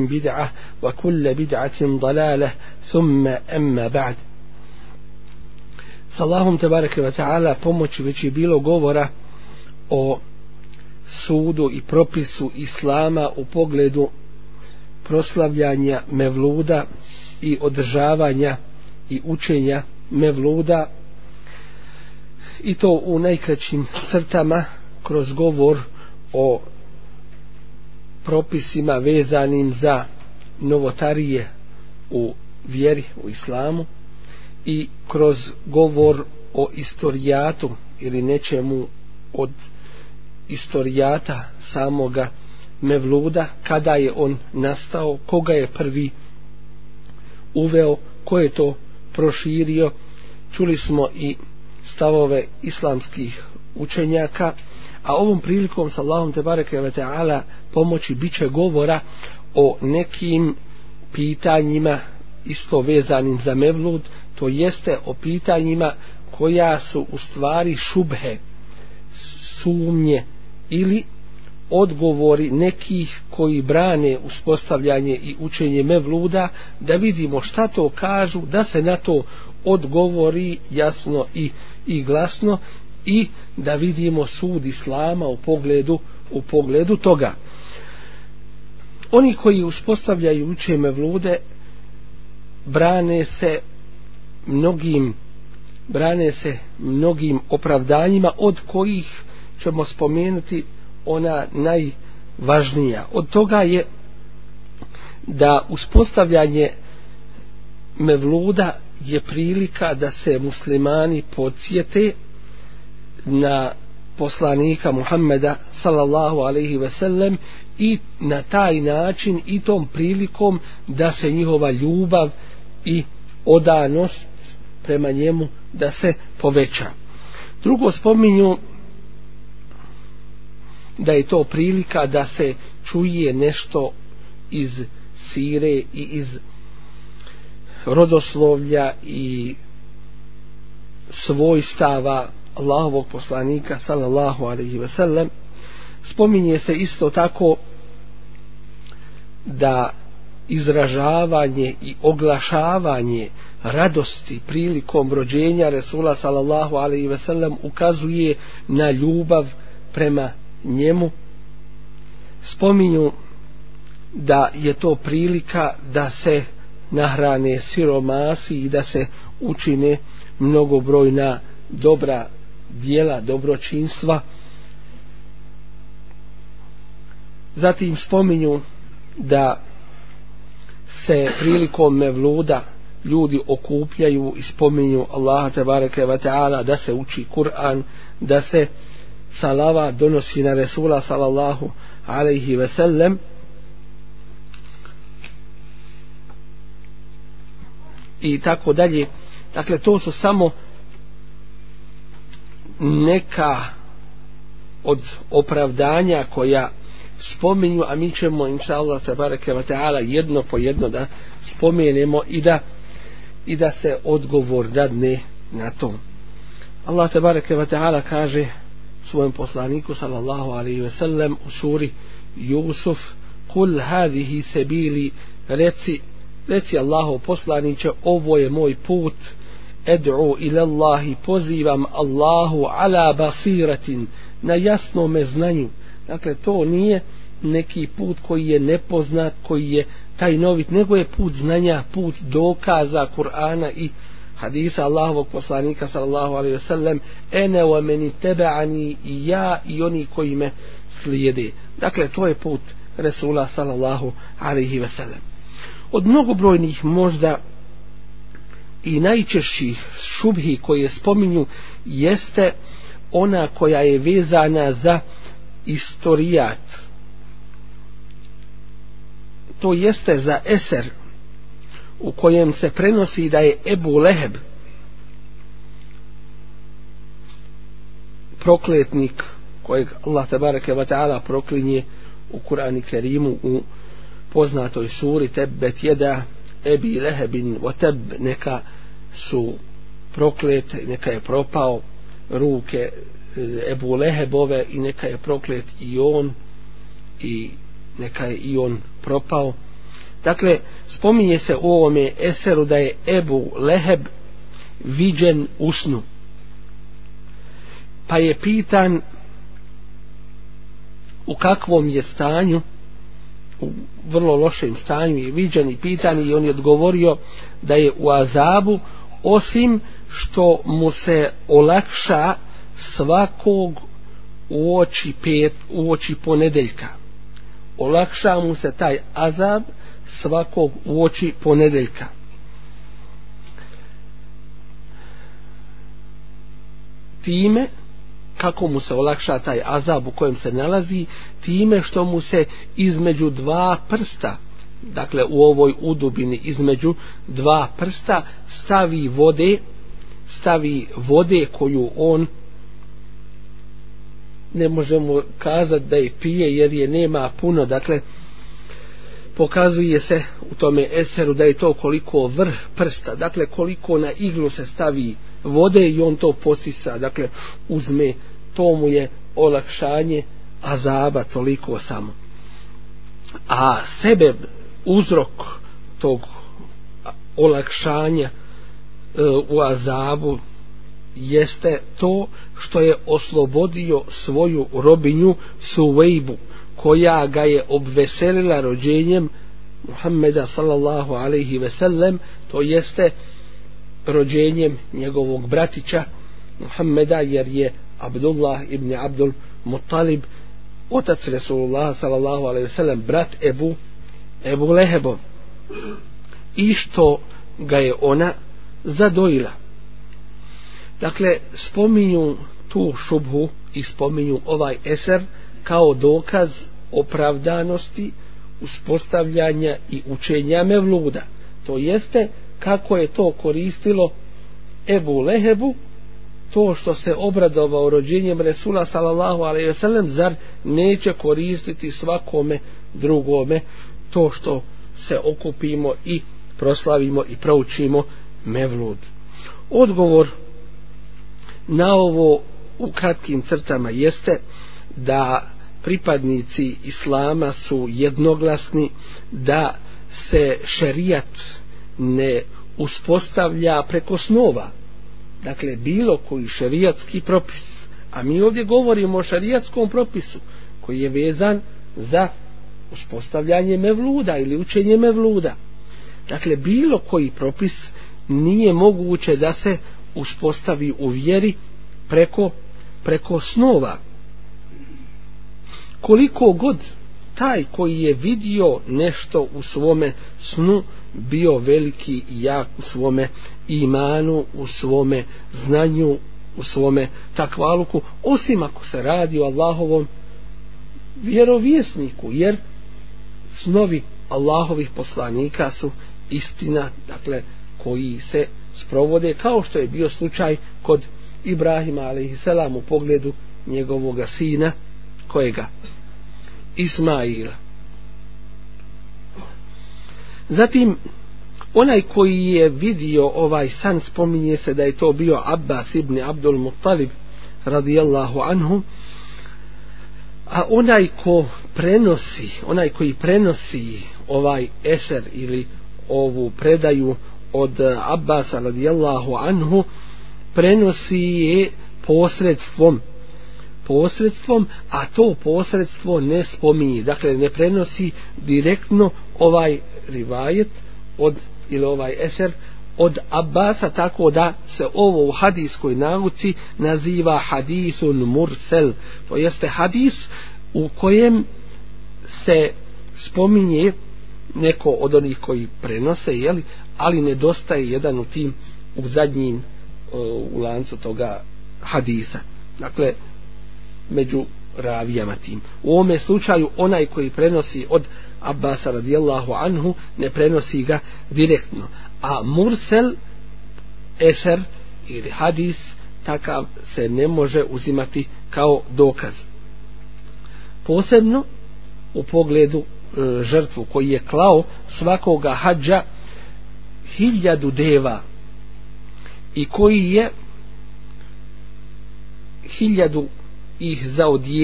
بدعة وكل بدعة ضلالة ثم أما بعد s Allahom tebareke wa ta'ala pomoći već je bilo govora o sudu i propisu Islama u pogledu proslavljanja mevluda i održavanja i učenja mevluda i to u najkraćim crtama kroz govor o propisima vezanim za novotarije u vjeri u islamu i kroz govor o istorijatu ili nečemu od istorijata samoga Mevluda, kada je on nastao, koga je prvi uveo, ko je to proširio. Čuli smo i stavove islamskih učenjaka, a ovom prilikom sa Allahom te bareke ve taala pomoći biće govora o nekim pitanjima isto vezanim za Mevlud, to jeste o pitanjima koja su u stvari šubhe, sumnje ili odgovori nekih koji brane uspostavljanje i učenje Mevluda, da vidimo šta to kažu, da se na to odgovori jasno i, i glasno i da vidimo sud Islama u pogledu, u pogledu toga. Oni koji uspostavljaju uče Mevlude brane se mnogim brane se mnogim opravdanjima od kojih ćemo spomenuti ona najvažnija. Od toga je da uspostavljanje mevluda je prilika da se muslimani podsjete na poslanika Muhammeda sallallahu alaihi ve sellem i na taj način i tom prilikom da se njihova ljubav i odanost prema njemu da se poveća. Drugo spominju da je to prilika da se čuje nešto iz sire i iz rodoslovlja i svojstava Allahovog poslanika sallallahu alaihi ve sellem. Spominje se isto tako da izražavanje i oglašavanje radosti prilikom rođenja Resula sallallahu alaihi ve sellem ukazuje na ljubav prema njemu. Spominju da je to prilika da se nahrane siromasi i da se učine mnogobrojna dobra dijela dobročinstva. Zatim spominju da se prilikom mevluda ljudi okupljaju i spominju Allaha tebareke ve taala da se uči Kur'an da se salava donosi na Resula sallallahu alaihi ve sellem. I tako dalje. Dakle to su samo neka od opravdanja koja spominju a mi ćemo inša Allah tabareke wa ta'ala jedno po jedno da spomenemo i da i da se odgovor dadne na to. Allah tabareke wa ta'ala kaže svojem poslaniku sallallahu alaihi ve sellem u suri Jusuf kul hadihi sebili reci reci Allahu poslaniće ovo je moj put ed'u ila Allahi pozivam Allahu ala basiratin na jasnom znanju. Dakle to nije neki put koji je nepoznat koji je tajnovit, nego je put znanja put dokaza Kur'ana i hadisa Allahovog poslanika sallallahu alaihi wasallam ene wa meni tebe'ani i ja i oni koji me slijede. Dakle to je put Resula sallallahu alaihi wasallam od mnogobrojnih možda i najčešćih šubhi koje spominju jeste ona koja je vezana za istorijat. To jeste za eser u kojem se prenosi da je Ebu Leheb prokletnik kojeg Allah tabareke wa ta'ala proklinje u Kur'ani Kerimu u poznatoj suri Tebet jeda Ebi Lehebin wa teb neka su proklete neka je propao ruke e, Ebu Lehebove i neka je proklet i on i neka je i on propao Dakle, spominje se u ovome eseru da je Ebu Leheb viđen u snu. Pa je pitan u kakvom je stanju, u vrlo lošem stanju i viđen i pitan i on je odgovorio da je u azabu osim što mu se olakša svakog u oči pet, u oči ponedeljka. Olakša mu se taj azab svakog u oči ponedeljka. Time, kako mu se olakša taj azab u kojem se nalazi, time što mu se između dva prsta, dakle u ovoj udubini između dva prsta, stavi vode, stavi vode koju on ne možemo kazati da je pije jer je nema puno. Dakle pokazuje se u tome eseru da je to koliko vrh prsta dakle koliko na iglu se stavi vode i on to posisa dakle uzme to mu je olakšanje azaba toliko samo. A sebe uzrok tog olakšanja e, u azabu jeste to što je oslobodio svoju robinju Suvejbu koja ga je obveselila rođenjem Muhammeda sallallahu alaihi ve sellem to jeste rođenjem njegovog bratića Muhammeda jer je Abdullah ibn Abdul Muttalib otac Resulullah sallallahu alaihi ve sellem brat Ebu Ebu Lehebom i što ga je ona zadojila? Dakle, spominju tu šubhu i spominju ovaj eser kao dokaz opravdanosti uspostavljanja i učenja mevluda. To jeste kako je to koristilo Ebu Lehebu, to što se obradovao rođenjem Resula sallallahu alaihi ve sellem, zar neće koristiti svakome drugome to što se okupimo i proslavimo i proučimo mevlud. Odgovor na ovo u kratkim crtama jeste da pripadnici islama su jednoglasni da se šerijat ne uspostavlja preko snova dakle bilo koji šerijatski propis a mi ovdje govorimo o šerijatskom propisu koji je vezan za uspostavljanje mevluda ili učenje mevluda dakle bilo koji propis nije moguće da se uspostavi u vjeri preko, preko snova. Koliko god taj koji je vidio nešto u svome snu bio veliki i jak u svome imanu, u svome znanju, u svome takvaluku, osim ako se radi o Allahovom vjerovjesniku, jer snovi Allahovih poslanika su istina, dakle, koji se sprovode kao što je bio slučaj kod Ibrahima a.s. u pogledu njegovog sina kojega Ismaila. Zatim onaj koji je vidio ovaj san spominje se da je to bio Abbas ibn Abdul Muttalib radijallahu anhu a onaj ko prenosi onaj koji prenosi ovaj eser ili ovu predaju od Abbasa radijallahu anhu prenosi je posredstvom posredstvom, a to posredstvo ne spominje. Dakle, ne prenosi direktno ovaj rivajet od, ili ovaj eser od Abbasa, tako da se ovo u hadijskoj nauci naziva hadisun mursel. To jeste hadis u kojem se spominje neko od onih koji prenose, jeli, ali nedostaje jedan u tim u zadnjim e, u lancu toga hadisa. Dakle, među ravijama tim. U ovome slučaju onaj koji prenosi od Abbasa radijallahu anhu ne prenosi ga direktno. A mursel, eser ili hadis takav se ne može uzimati kao dokaz. Posebno u pogledu e, žrtvu koji je klao svakoga hađa hiljadu deva i koji je hiljadu ih zaodijeli